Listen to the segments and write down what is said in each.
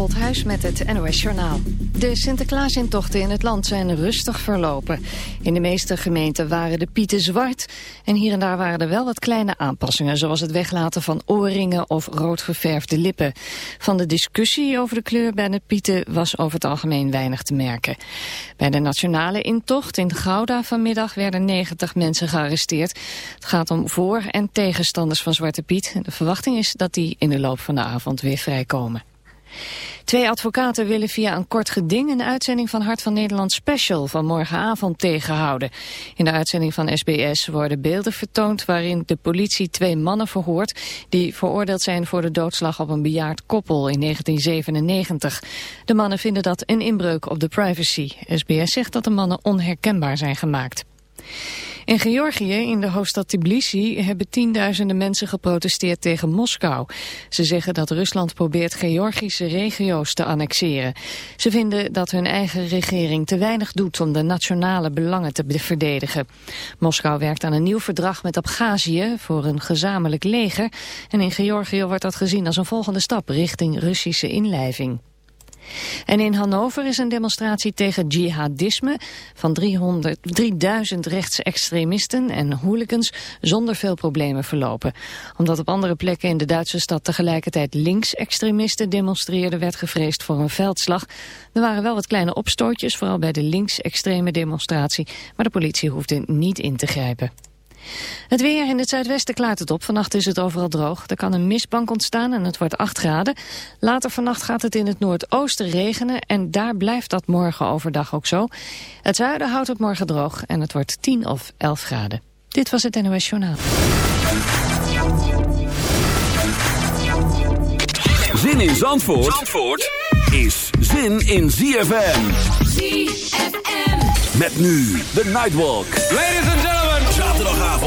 Holthuis met het NOS Journaal. De Sinterklaasintochten in het land zijn rustig verlopen. In de meeste gemeenten waren de pieten zwart... en hier en daar waren er wel wat kleine aanpassingen... zoals het weglaten van oorringen of rood geverfde lippen. Van de discussie over de kleur bij de pieten was over het algemeen weinig te merken. Bij de nationale intocht in Gouda vanmiddag werden 90 mensen gearresteerd. Het gaat om voor- en tegenstanders van Zwarte Piet. De verwachting is dat die in de loop van de avond weer vrijkomen. Twee advocaten willen via een kort geding een uitzending van Hart van Nederland Special van morgenavond tegenhouden. In de uitzending van SBS worden beelden vertoond waarin de politie twee mannen verhoort die veroordeeld zijn voor de doodslag op een bejaard koppel in 1997. De mannen vinden dat een inbreuk op de privacy. SBS zegt dat de mannen onherkenbaar zijn gemaakt. In Georgië, in de hoofdstad Tbilisi, hebben tienduizenden mensen geprotesteerd tegen Moskou. Ze zeggen dat Rusland probeert Georgische regio's te annexeren. Ze vinden dat hun eigen regering te weinig doet om de nationale belangen te verdedigen. Moskou werkt aan een nieuw verdrag met Abhazie voor een gezamenlijk leger. En in Georgië wordt dat gezien als een volgende stap richting Russische inlijving. En in Hannover is een demonstratie tegen jihadisme van 300, 3000 rechtsextremisten en hooligans zonder veel problemen verlopen. Omdat op andere plekken in de Duitse stad tegelijkertijd linksextremisten demonstreerden, werd gevreesd voor een veldslag. Er waren wel wat kleine opstootjes, vooral bij de linksextreme demonstratie, maar de politie hoefde niet in te grijpen. Het weer in het zuidwesten klaart het op. Vannacht is het overal droog. Er kan een mistbank ontstaan en het wordt 8 graden. Later vannacht gaat het in het noordoosten regenen en daar blijft dat morgen overdag ook zo. Het zuiden houdt het morgen droog en het wordt 10 of 11 graden. Dit was het NOS Journaal. Zin in Zandvoort, Zandvoort is zin in ZFM. ZFM. Met nu de Nightwalk. Ladies and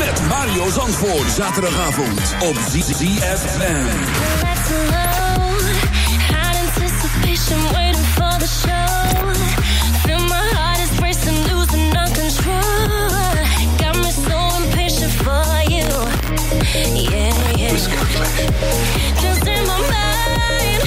Met Mario Zandvoort. Zaterdagavond op ZFM. Waiting for the show. Feel my heart is racing, losing all control. Got me so impatient for you. Yeah, yeah. Just in my mind,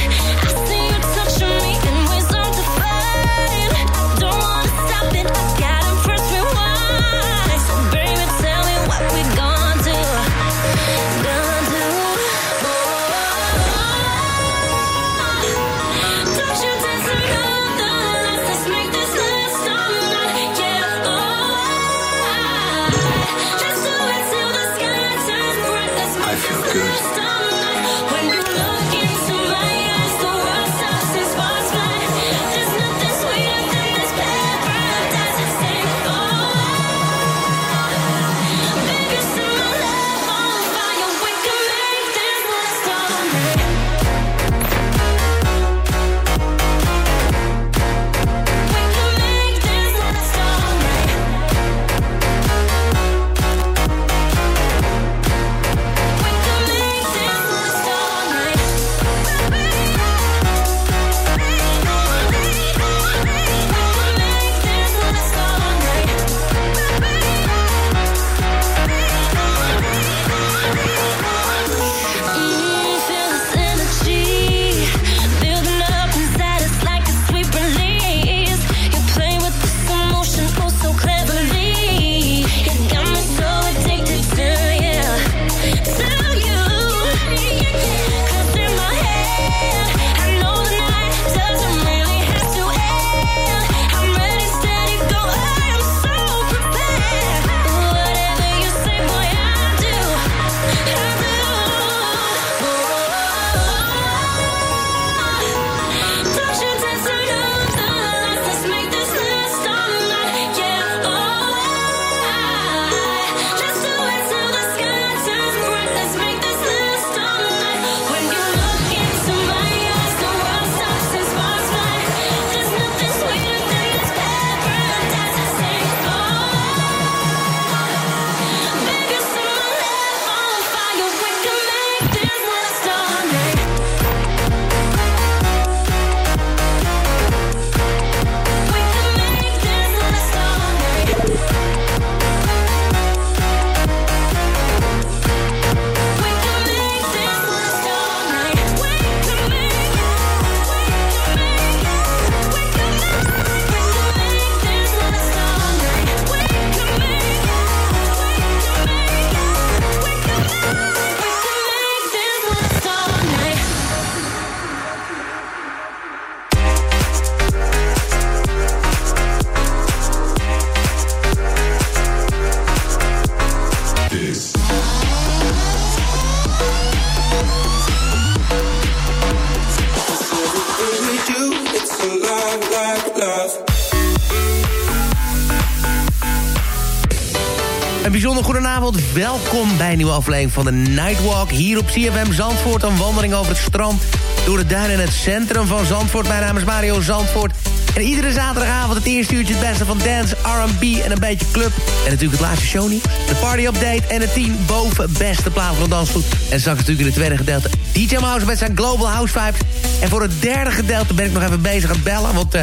Welkom bij een nieuwe aflevering van de Nightwalk. Hier op CFM Zandvoort. Een wandeling over het strand. Door de duin in het centrum van Zandvoort. Mijn naam is Mario Zandvoort. En iedere zaterdagavond het eerste uurtje het beste van dance, R&B en een beetje club. En natuurlijk het laatste show niet. De party update en het 10 boven beste plaat van dansvoet. En straks natuurlijk in het tweede gedeelte DJ Mouse met zijn Global House Vibes. En voor het derde gedeelte ben ik nog even bezig aan het bellen. Want uh,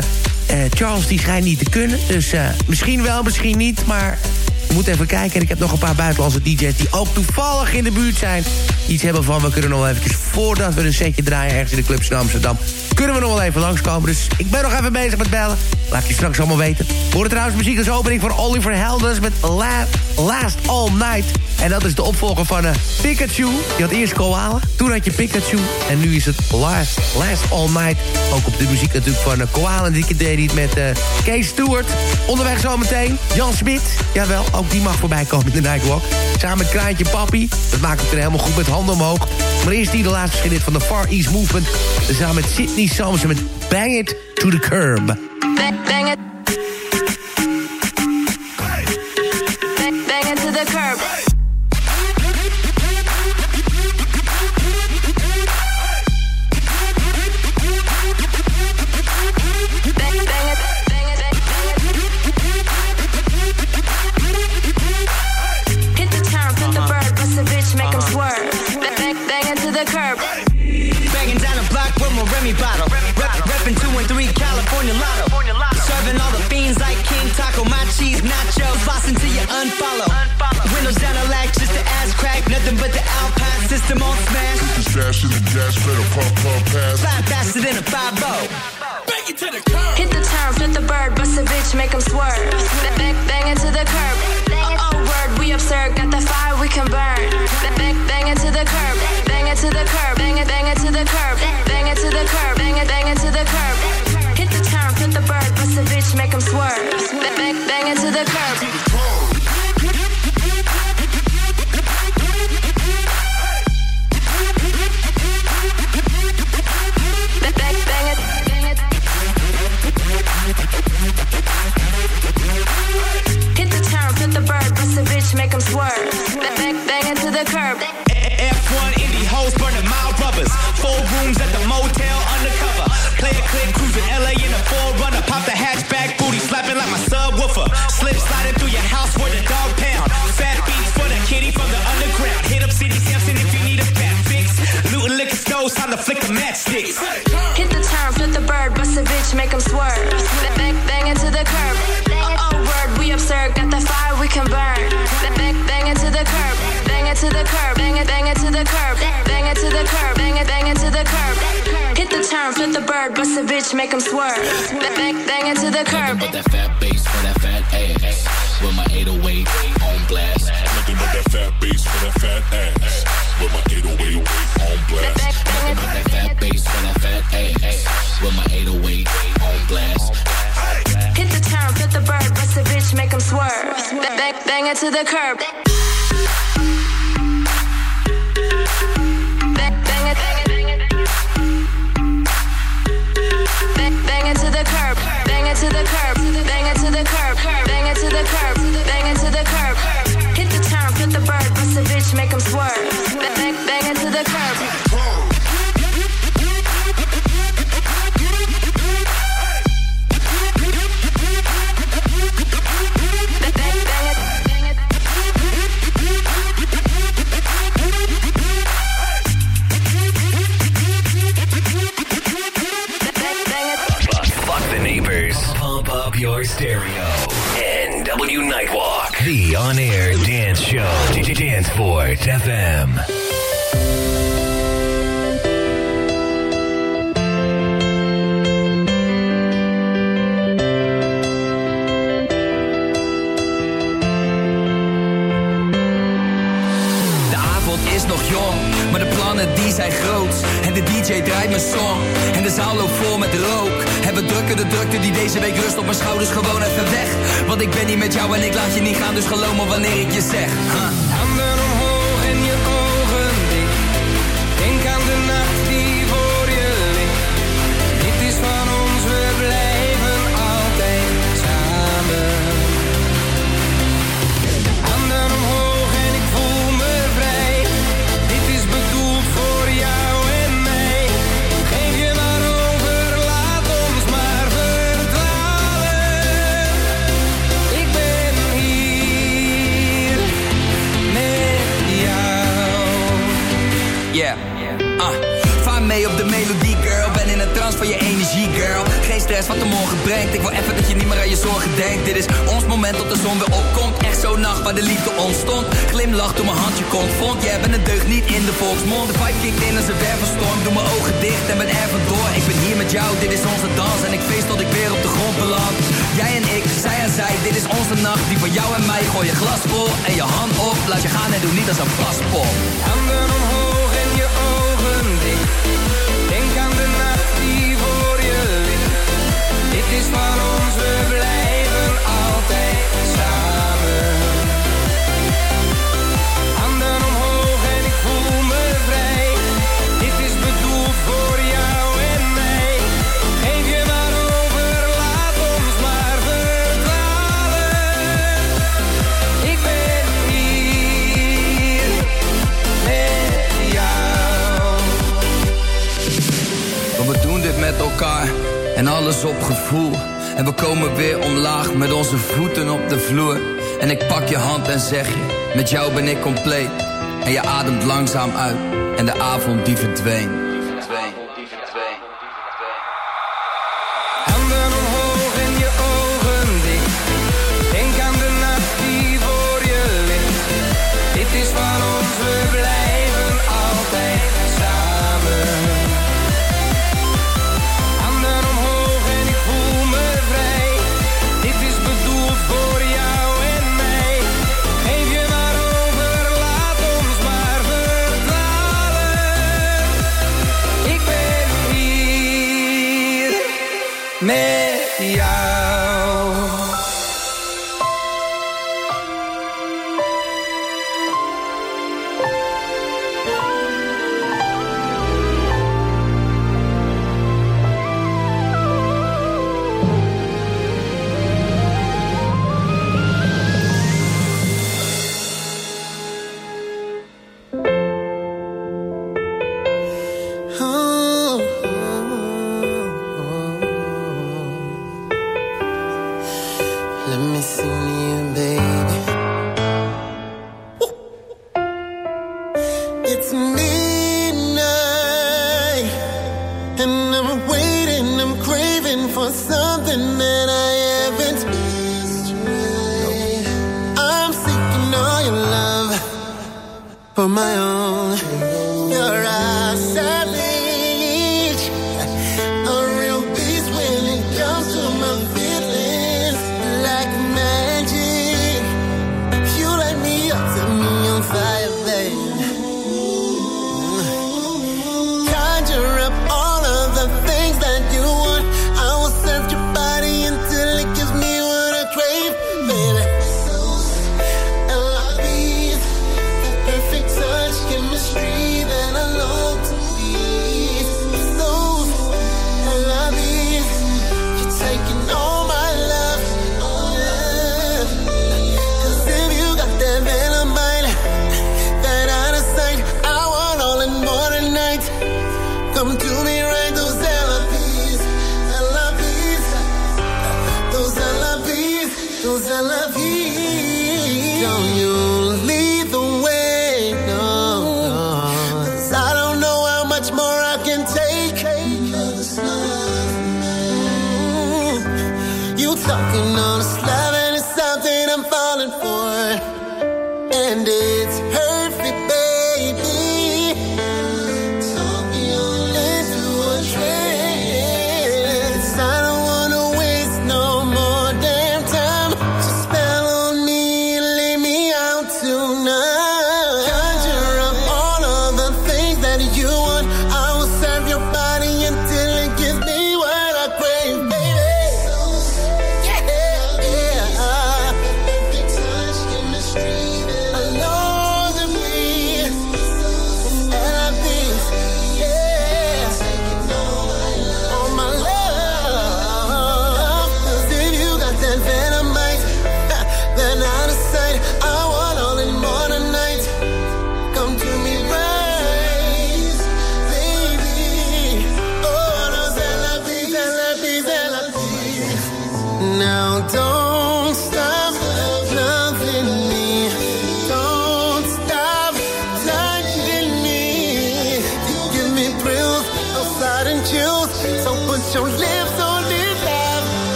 uh, Charles die schijnt niet te kunnen. Dus uh, misschien wel, misschien niet. Maar we moeten even kijken. En ik heb nog een paar buitenlandse DJ's die ook toevallig in de buurt zijn. Iets hebben van, we kunnen nog eventjes voordat we een setje draaien... ergens in de clubs in Amsterdam, kunnen we nog wel even langskomen. Dus ik ben nog even bezig met bellen. Laat je straks allemaal weten. Voor de trouwens muziek als opening van Oliver Helders... met La Last All Night. En dat is de opvolger van uh, Pikachu. Je had eerst Koala, toen had je Pikachu... en nu is het Last, Last All Night. Ook op de muziek natuurlijk van uh, Koala. En die deed niet met uh, Stewart. Onderweg zometeen Jan Smit. Jawel, ook die mag voorbij komen in de Nightwalk. Samen met Kraantje Papi. Dat maakt het er helemaal goed met handen omhoog. Maar eerst die de laatste geschiedenis van de Far East Movement. Samen met Sidney Samson met Bang It to the Curb. Bang, bang it. Fast in the gas pedal, pump, pump, pass. Fly faster than a 5 Hit the turn, flip the bird, bust a bitch, make make 'em swerve. Bang, bang, liquor stores, time to flick the matchsticks. Hit the turn, flip the bird, bust a bitch, make 'em swerve. Bang, bang, bang it to the curb. Oh, oh, word, we absurd, got the fire we can burn. Bang, bang, bang it to the curb. Bang it to the curb. Bang it, bang it to the curb. Bang it to the curb. Bang it, bang it to the curb. Hit the turn, flip the bird, bust a bitch, make 'em swerve. Bang, bang, bang it to the curb. But that fat bass for that fat ass. With my 808 Bang, bang, bang it to the curb. Bang, it, to the curb. Bang it to the curb. Bang it to the curb. Bang it to the curb. Bang it to the curb. Hit the flip the bird, bust a bitch, make swerve. Bang, bang it to the curb. Stereo. NW Nightwalk. The on air dance show. Danceport FM. De avond is nog jong, maar de plannen die zijn groot. De DJ draait mijn song, en de zaal loopt vol met rook. En we drukken de drukte die deze week rust op mijn schouders gewoon even weg. Want ik ben niet met jou en ik laat je niet gaan, dus geloof me wanneer ik je zeg. Huh. Wat de morgen brengt. Ik wil even dat je niet meer aan je zorgen denkt. Dit is ons moment tot de zon weer opkomt. Echt zo'n nacht waar de liefde ontstond. Glimlach toen mijn handje komt. Vond Jij bent een deugd niet in de volksmond. De vibe kikt in als een wervelstorm. Doe mijn ogen dicht en ben er vandoor Ik ben hier met jou, dit is onze dans. En ik feest tot ik weer op de grond beland. Jij en ik, zij en zij, dit is onze nacht. Die van jou en mij, gooi je glas vol En je hand op, laat je gaan en doe niet als een omhoog is van ons, we blijven altijd samen. Handen omhoog en ik voel me vrij. Dit is bedoeld voor jou en mij. Geef je maar laat ons maar verdwalen. Ik ben hier met jou. We doen dit met elkaar en alles op gevoel. En we komen weer omlaag met onze voeten op de vloer. En ik pak je hand en zeg je, met jou ben ik compleet. En je ademt langzaam uit en de avond die verdween. Put your lips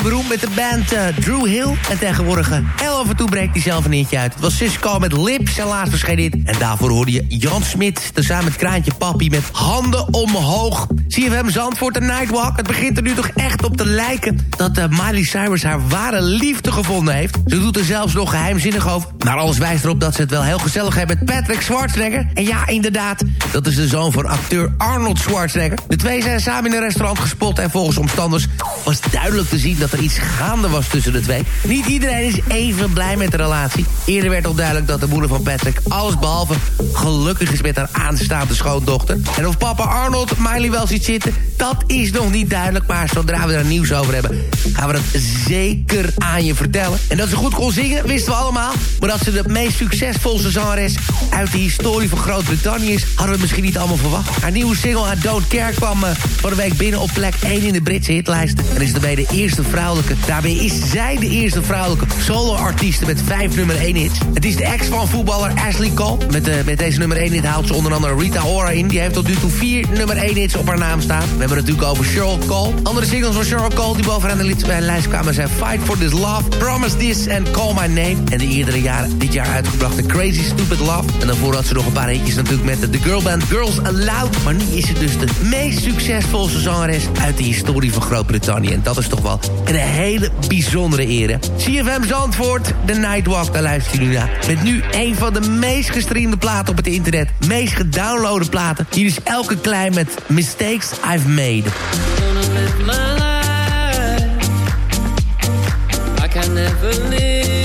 hij beroemd met de band uh, Drew Hill. En tegenwoordig, uh, heel af en toe breekt hij zelf een eentje uit. Het was Cisco met Lips en laatst verscheen dit. En daarvoor hoorde je Jan Smit, tezamen met Kraantje Papi... met handen omhoog. CFM Zandvoort de Nightwalk. Het begint er nu toch echt op te lijken... dat uh, Miley Cyrus haar ware liefde gevonden heeft. Ze doet er zelfs nog geheimzinnig over. Maar alles wijst erop dat ze het wel heel gezellig hebben met Patrick Schwarzenegger. En ja, inderdaad, dat is de zoon van acteur Arnold Schwarzenegger. De twee zijn samen in een restaurant gespot... en volgens omstanders was duidelijk te zien dat er iets gaande was tussen de twee. Niet iedereen is even blij met de relatie. Eerder werd al duidelijk dat de moeder van Patrick allesbehalve gelukkig is met haar aanstaande schoondochter. En of papa Arnold Miley wel ziet zitten, dat is nog niet duidelijk. Maar zodra we er nieuws over hebben, gaan we dat zeker aan je vertellen. En dat ze goed kon zingen, wisten we allemaal. Maar dat ze de meest succesvolste zangeres uit de historie van Groot-Brittannië is... hadden we misschien niet allemaal verwacht. Haar nieuwe single I Don't Care kwam uh, van de week binnen op plek 1 in de Britse hitlijst. En is erbij de eerste vrouwelijke... Daarbij is zij de eerste vrouwelijke solo-artieste met vijf nummer 1 hits. Het is de ex van voetballer Ashley Cole. Met, uh, met deze nummer 1 hit haalt ze onder andere Rita Ora in. Die heeft tot nu toe vier nummer 1 hits op haar naam We hebben het natuurlijk over Cheryl Cole. Andere singles van Cheryl Cole die bovenaan de lijst kwamen zijn Fight for This Love, Promise This en Call My Name. En de eerdere jaren, dit jaar uitgebrachte Crazy Stupid Love. En daarvoor had ze nog een paar hitjes natuurlijk met de girlband Girls Aloud. Maar nu is ze dus de meest succesvolste zangeres uit de historie van Groot-Brittannië. En dat is toch wel een hele bijzondere ere. CFM Zandvoort, The Nightwalk, daar luistert u naar. Met nu een van de meest gestreamde platen op het internet. Meest gedownloade platen. Hier is Elke Klein met Mistakes I've Made. I can never live.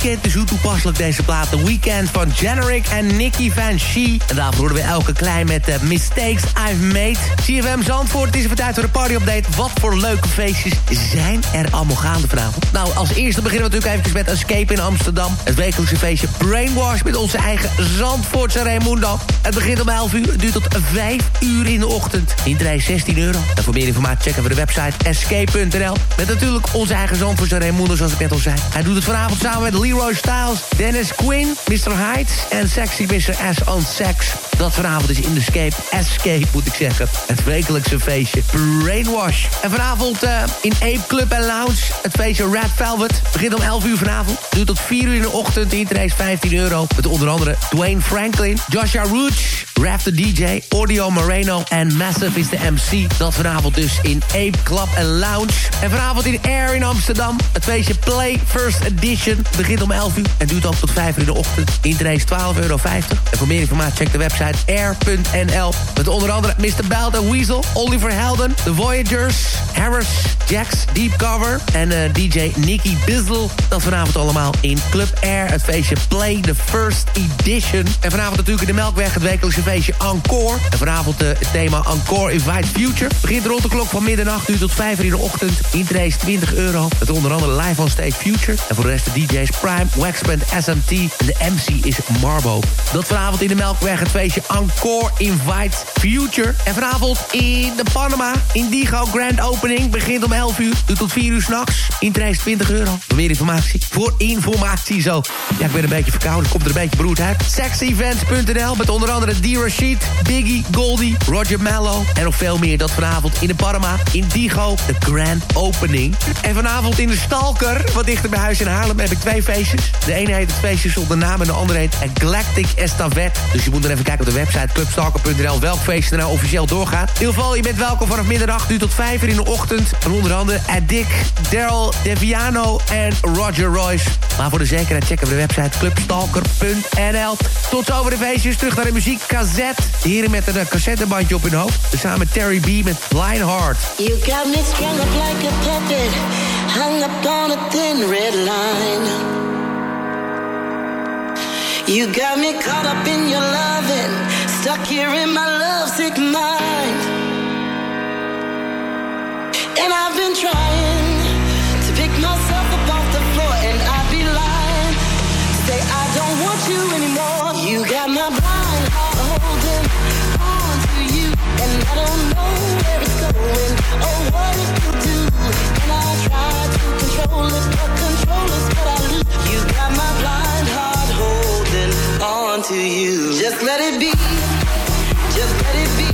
Dus hoe toepasselijk deze plaat. Weekend van Generic en Nicky Van Shee. En daarvoor horen we elke klein met uh, Mistakes I've Made. CFM Zandvoort, het is even tijd voor de party-update. Wat voor leuke feestjes zijn er allemaal gaande vanavond? Nou, als eerste beginnen we natuurlijk even met Escape in Amsterdam. Het wekelijkse feestje Brainwash met onze eigen Zandvoortse Raimundo. Het begint om 11 uur, duurt tot 5 uur in de ochtend. Intree 16 euro. En voor meer informatie checken we de website escape.nl. Met natuurlijk onze eigen Zandvoortse Raimundo, zoals ik net al zei. Hij doet het vanavond samen met Leroy Styles, Dennis Quinn, Mr. Heights en Sexy Mr. S on Sex. Dat vanavond is in de Escape. Escape moet ik zeggen. Het wekelijkse feestje Brainwash. En vanavond uh, in Ape Club Lounge het feestje Red Velvet. Begint om 11 uur vanavond. Duurt tot 4 uur in de ochtend. De internet is 15 euro. Met onder andere Dwayne Franklin, Joshua Rouge, Raph the DJ, Audio Moreno en Massive is de MC. Dat vanavond dus in Ape Club Lounge. En vanavond in Air in Amsterdam. Het feestje Play First Edition. Begint om 11 uur en duurt ook tot 5 uur in de ochtend. Internet is 12,50 euro. En voor meer informatie check de website air.nl. Met onder andere Mr. Belt Weasel, Oliver Helden, The Voyagers, Harris, Jax, Deep Cover en uh, DJ Nicky Bizzle. Dat vanavond allemaal in Club Air. Het feestje Play the First Edition. En vanavond natuurlijk in de Melkweg het wekelijkse feestje Encore. En vanavond uh, het thema Encore Invite Future. Begint rond de klok van middernacht uur tot 5 uur in de ochtend. Is 20 euro. Met onder andere live on stage Future. En voor de rest de DJ's Prime, Waxband, SMT. En de MC is Marbo. Dat vanavond in de Melkweg het feestje Encore Invite Future. En vanavond in de Panama Indigo Grand Opening. Begint om 11 uur, duurt tot 4 uur s'nachts. Intree is 20 euro. Voor meer informatie. Voor informatie zo. Ja, ik ben een beetje verkouden. Komt er een beetje broed uit. Sexevents.nl met onder andere D. Rashid, Biggie, Goldie, Roger Mello. En nog veel meer. Dat vanavond in de Panama Indigo. De Grand Opening. En vanavond in de Stalker. Wat dichter bij huis in Haarlem heb ik twee feestjes. De ene heet het feestje zonder naam en de andere heet Galactic Estafette. Dus je moet er even kijken de website clubstalker.nl welk feestje er nou officieel doorgaat. In ieder geval, je bent welkom vanaf middernacht nu tot vijf uur in de ochtend. En onder andere Dick, Daryl Deviano en Roger Royce. Maar voor de zekerheid checken we de website clubstalker.nl. Tot zover de feestjes. Terug naar de muziek. Cassette. Heren met een eh, cassettebandje op hun hoofd. Samen met Terry B. met Blind Heart. You got me strung up like a puppet, hung up on a thin red line. You got me caught up in your loving, stuck here in my lovesick mind. And I've been trying to pick myself up off the floor, and I'd be lying to say I don't want you anymore. You got my blind heart holding on to you, and I don't know where it's going or what it will do. And I try to control it, but control is what I lose. You got my blind to you. Just let it be. Just let it be.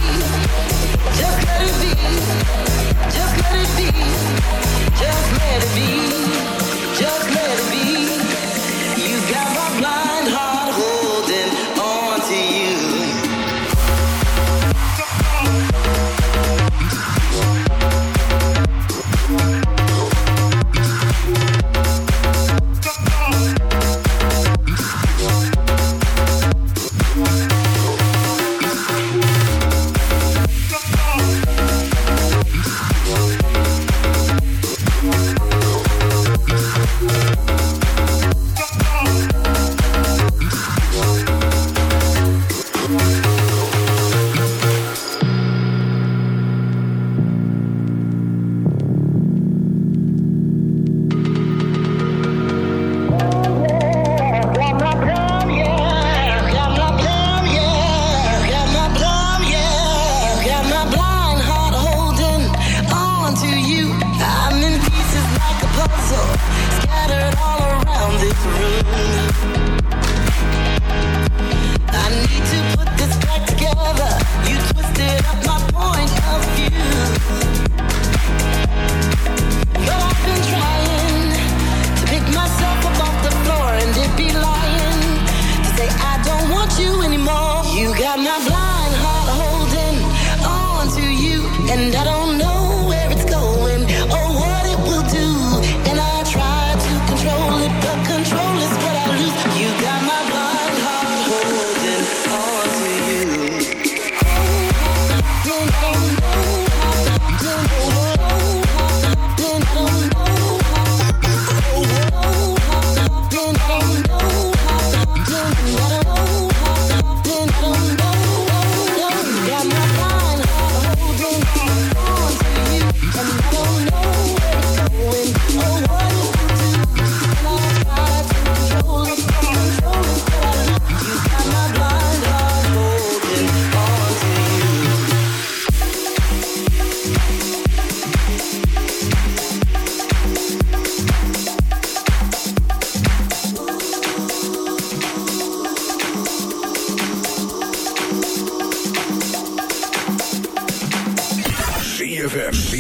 Just let it be. Just let it be. Just let it be. Just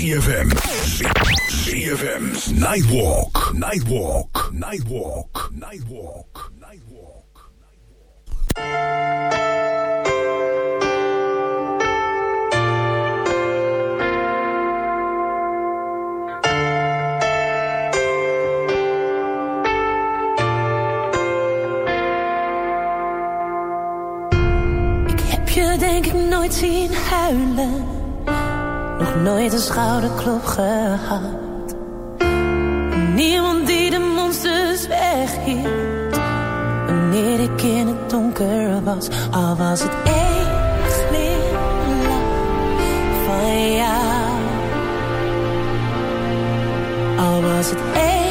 ZFM, ZFM, ZFM's Nightwalk, Nightwalk, Nightwalk, Nightwalk, Nightwalk. Je denk ik nooit zien huilen. Nooit een schouderklop gehad. Niemand die de monsters weghield. Wanneer ik in het donker was. Al was het één glimlach van jou. Al was het één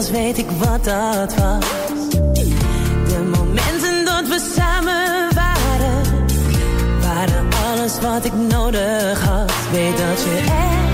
pas weet ik wat dat was. De momenten dat we samen waren, waren alles wat ik nodig had. Weet dat je echt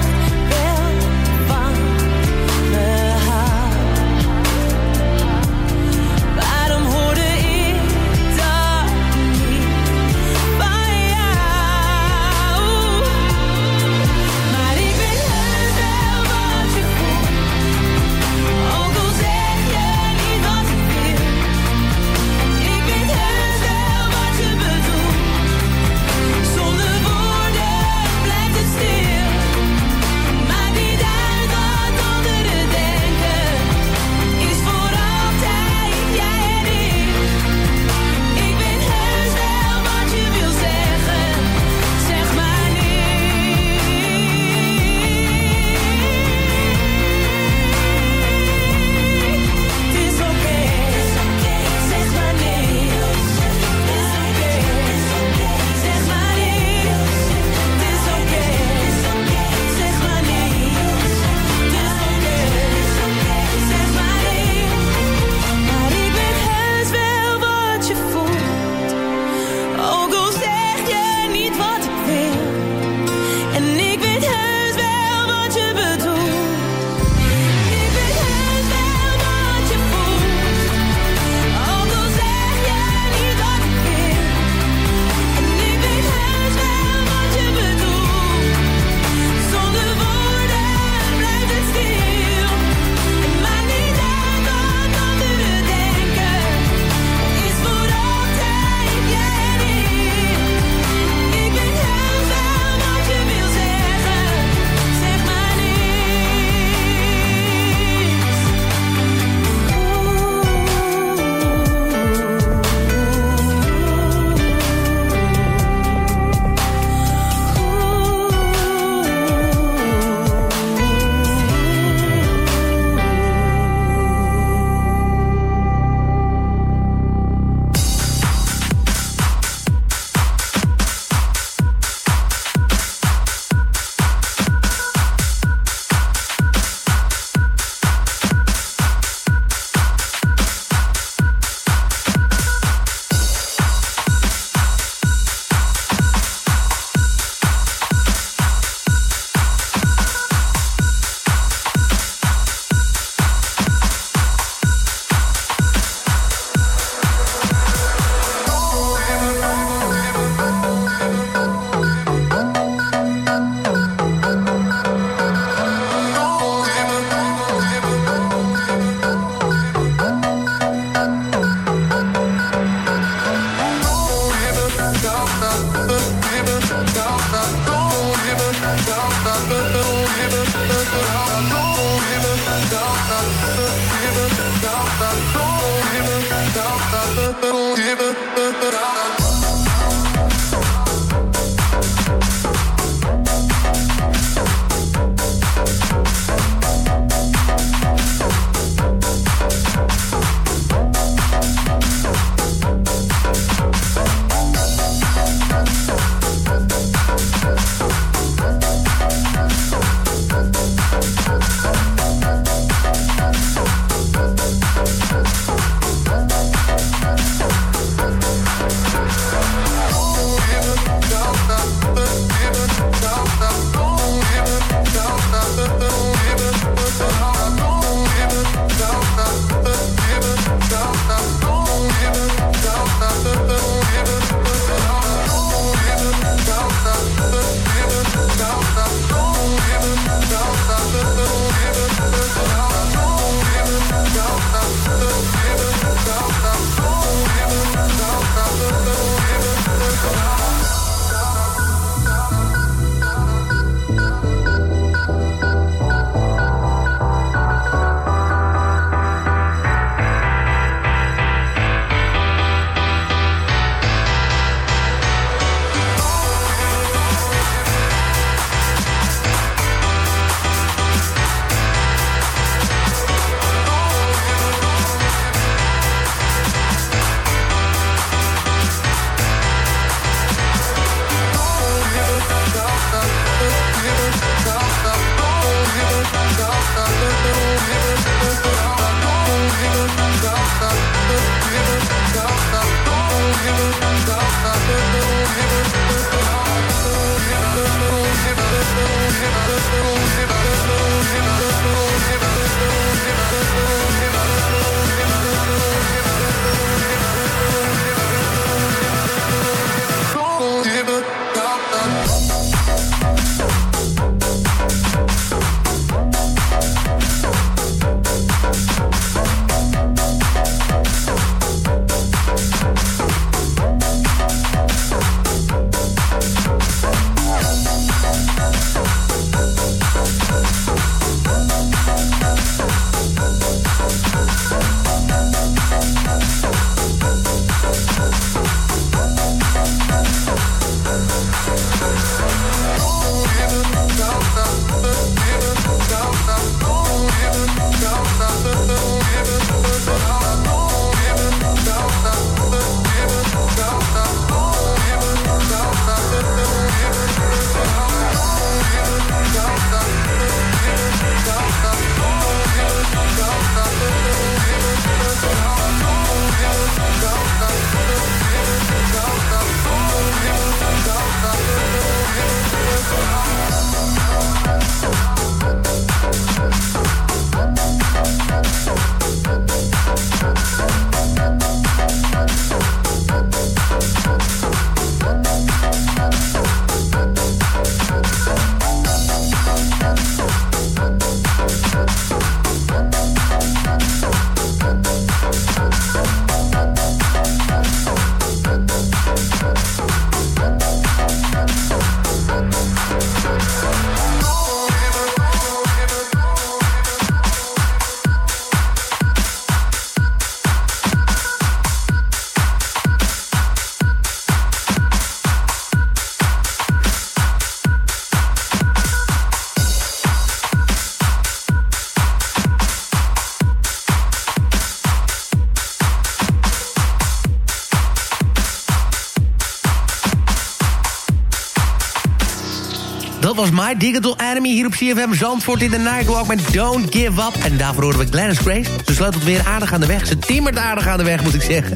dat was My Digital Enemy hier op CFM Zandvoort in de Nightwalk met Don't Give Up. En daarvoor horen we Glennis Grace. Ze sleutelt weer aardig aan de weg. Ze timmert aardig aan de weg, moet ik zeggen.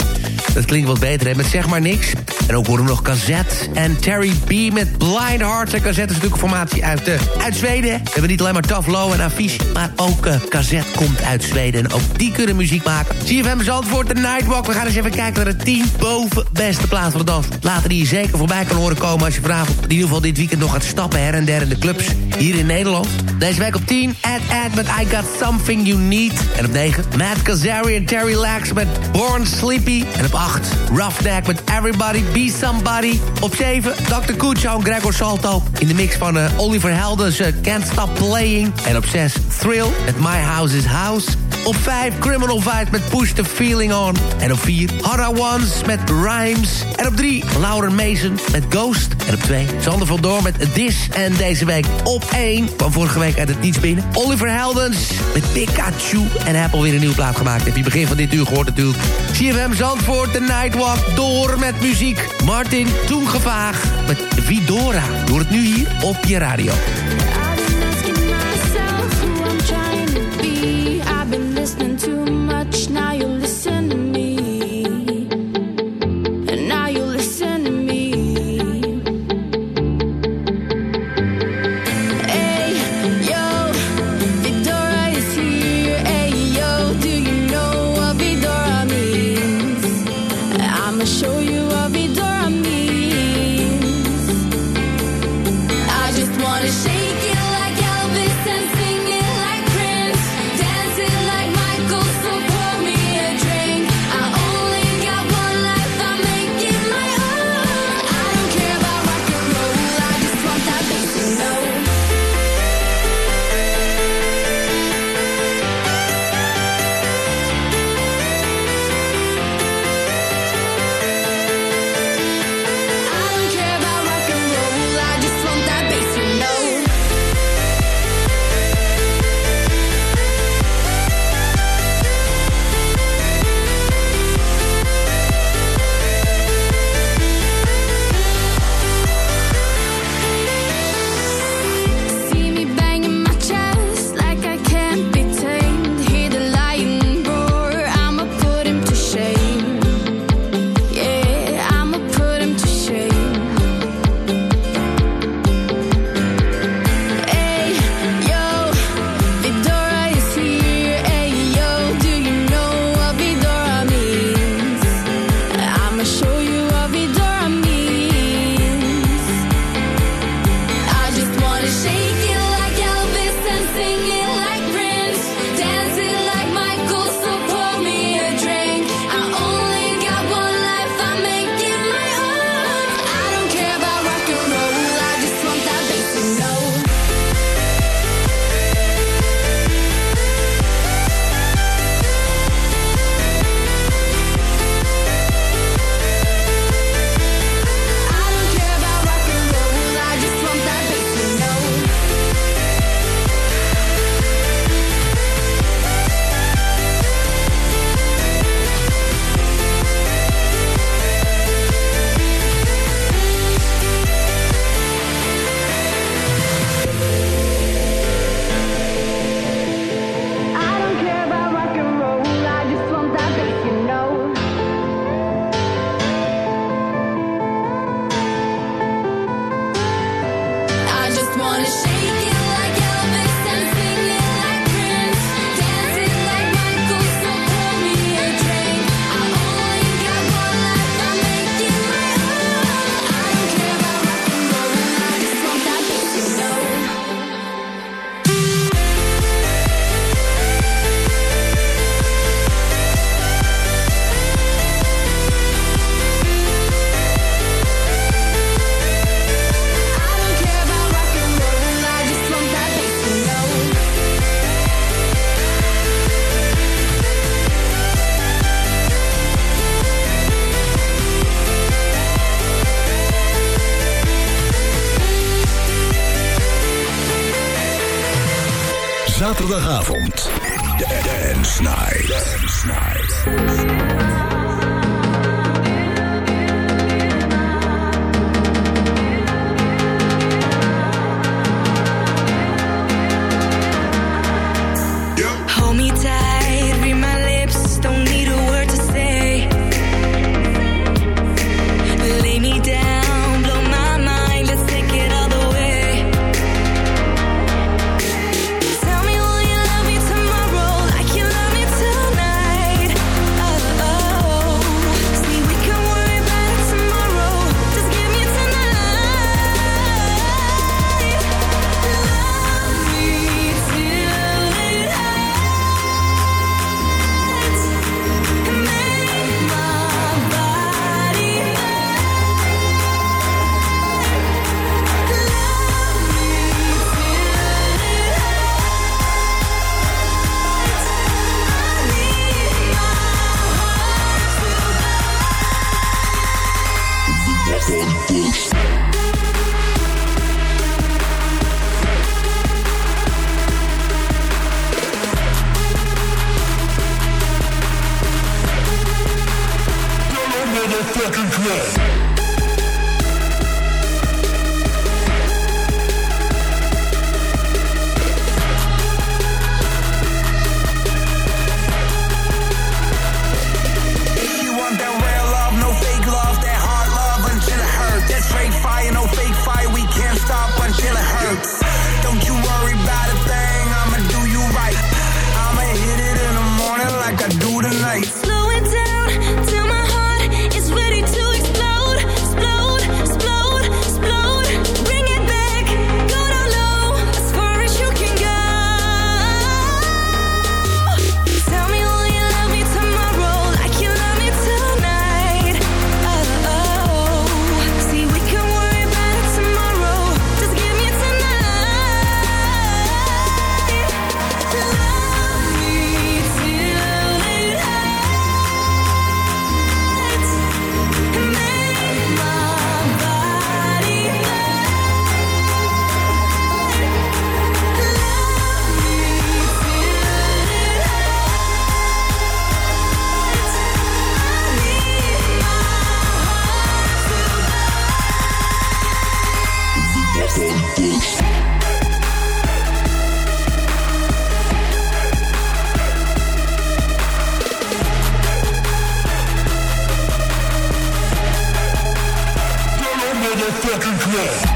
Dat klinkt wat beter, hè, met Zeg Maar Niks. En ook horen we nog Kazet en Terry B met Blind Hearts. En Kazet is natuurlijk een formatie uit, uh, uit Zweden. We hebben niet alleen maar Low en Avicii, maar ook uh, Kazet komt uit Zweden. En ook die kunnen muziek maken. CFM Zandvoort, de Nightwalk. We gaan eens even kijken naar de 10 boven beste plaats van de dans. Later die je zeker voorbij kan horen komen als je vanavond in ieder geval dit weekend nog gaat stappen her en in de clubs hier in Nederland. Deze week op 10, Ed Ed met I Got Something You Need. En op 9, Matt Kazari en Terry Lax met Born Sleepy. En op 8, Roughneck met Everybody Be Somebody. Op 7, Dr. Kucho en Gregor Salto. In de mix van uh, Oliver Heldens uh, Can't Stop Playing. En op 6, Thrill met My House is House. Op 5, Criminal Vibes met Push the Feeling On. En op 4, Hara Ones met Rhymes. En op 3, Lauren Mason met Ghost. En op 2, Sander van Door met This. En deze week op 1, kwam vorige week uit het niets binnen. Oliver Heldens met Pikachu. En heeft alweer een nieuwe plaat gemaakt. Heb je begin van dit uur gehoord natuurlijk. CFM Zandvoort, de Nightwalk. Door met muziek. Martin Toengevaag met Vidora. Door het nu hier op je radio. listening to me. This.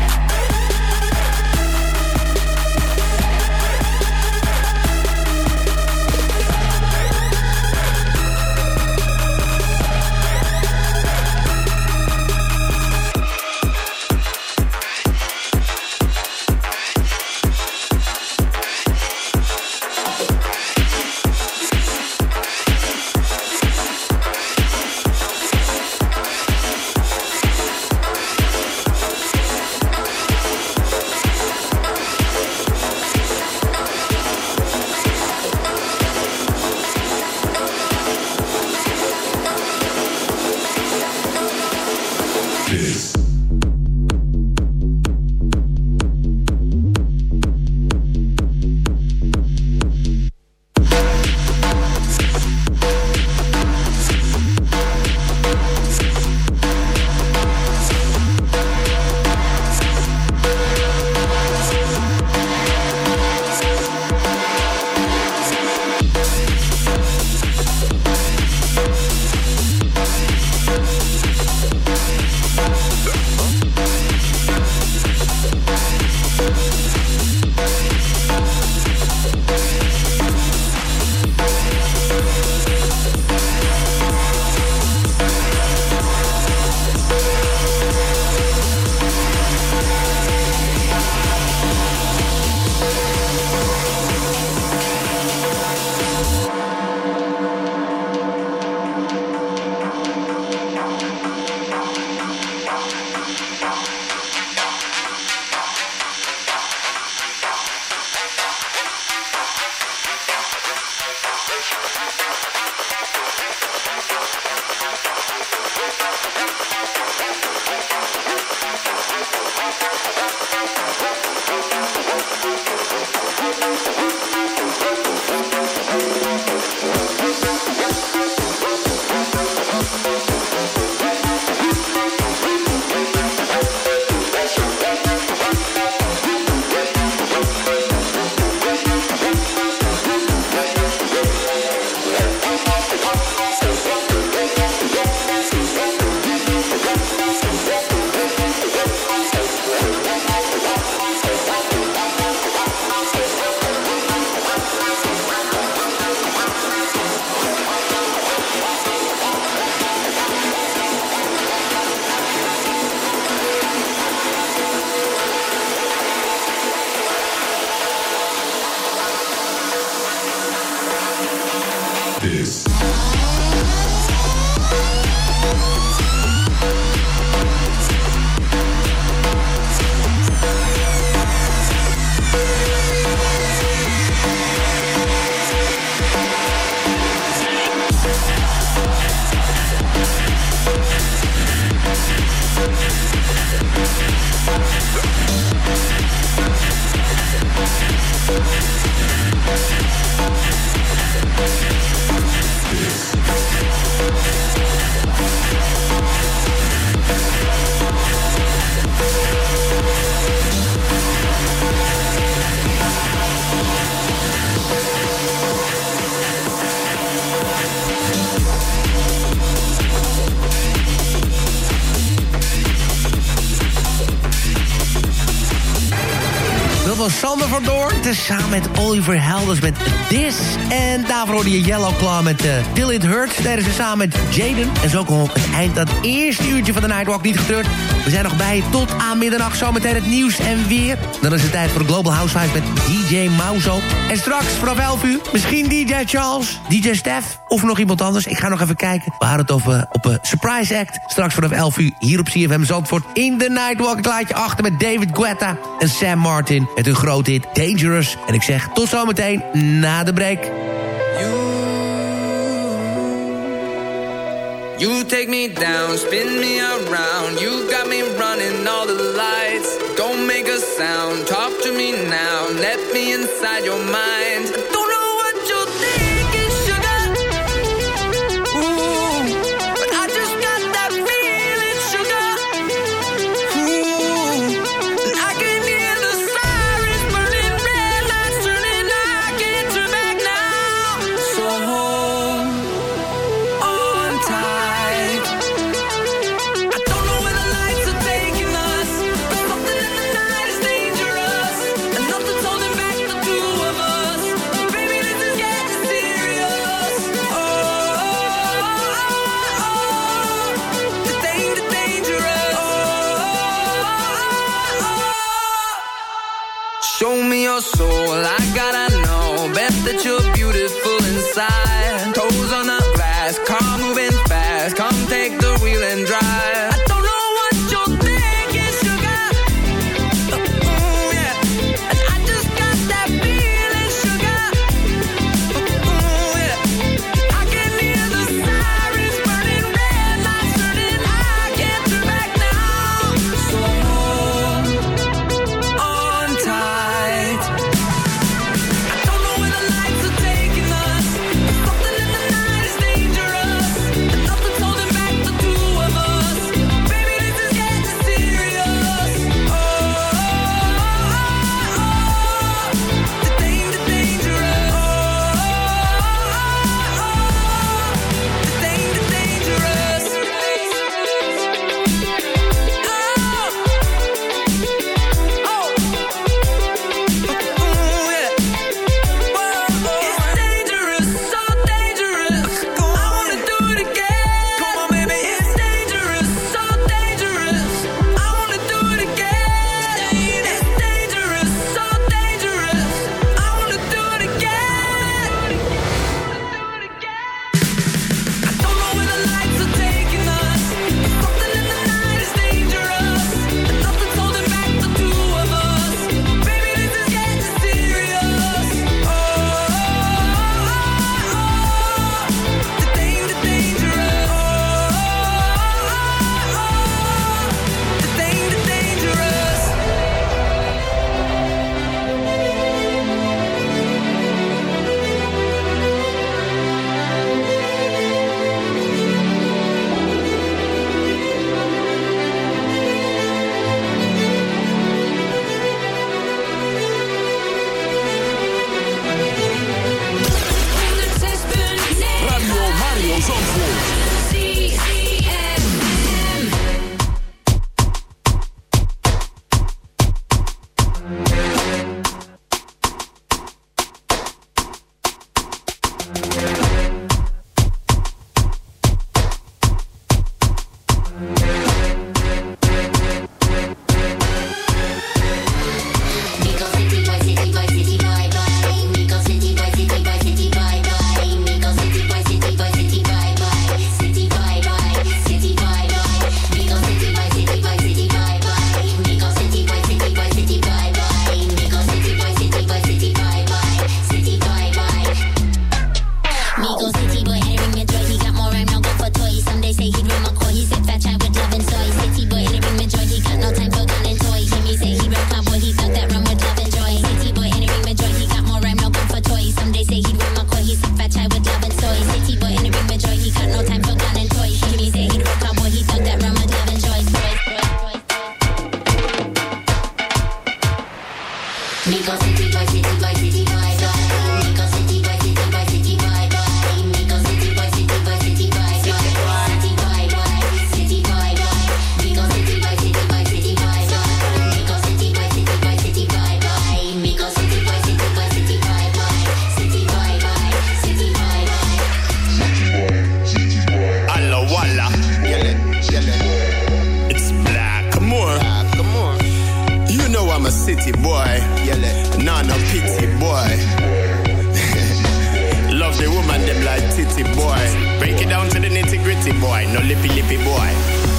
Sander van Doorn. Tezamen met Oliver Helders met This. En daarvoor hoorde je Yellow Claw met uh, It Hurts. Deden ze samen met Jaden. En zo komt het eind dat eerste uurtje van de Nightwalk niet getreurd. We zijn nog bij tot aan middernacht. Zometeen het nieuws en weer. Dan is het tijd voor de Global Housewives met DJ Mauzo. En straks vanaf 11 uur misschien DJ Charles, DJ Stef of nog iemand anders. Ik ga nog even kijken. We houden het op, uh, op een surprise act. Straks vanaf 11 uur hier op CFM Zandvoort in de Nightwalk. Ik laat je achter met David Guetta en Sam Martin. Met hun grote hit Dangerous. En ik zeg tot zometeen na de break. You take me down, spin me around. You got me running all the lights. Don't make a sound, talk to me now. Let me inside your mind. No lippy lippy boy.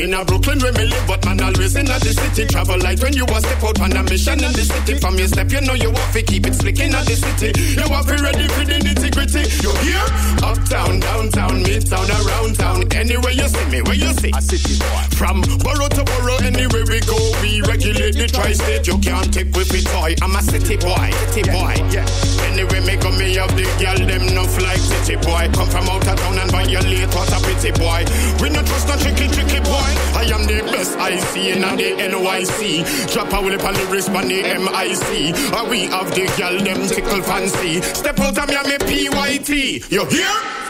In a Brooklyn where me live, but man always in a the city. Travel light when you a step out on a mission in the city. From your step, you know you have to keep it slick in the city. You have to ready for the nitty gritty. You here? Uptown, downtown, midtown, around town. Anywhere you see me, where you see? A city boy. From borough to borough, anywhere we go, we regulate the tri-state. You can't take with it toy. I'm a city boy, city boy. Yeah. Anyway, me go me have the girl them enough like city boy. Come from out of town and violate what a pity boy. We no trust no tricky tricky boy. I am the best I see in the NYC. Drop a lip on the wrist on the MIC. And we have the girl them tickle fancy. Step out of me, I'm a PYT. You hear?